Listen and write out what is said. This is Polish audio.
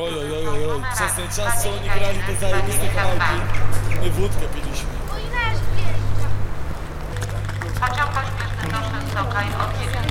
Oj, oj, oj, oj, oj. Przez ten czas, co oni grali te zajebiste kawałki, my wódkę piliśmy. Pociąg pośpieszny do Częstochowy od 9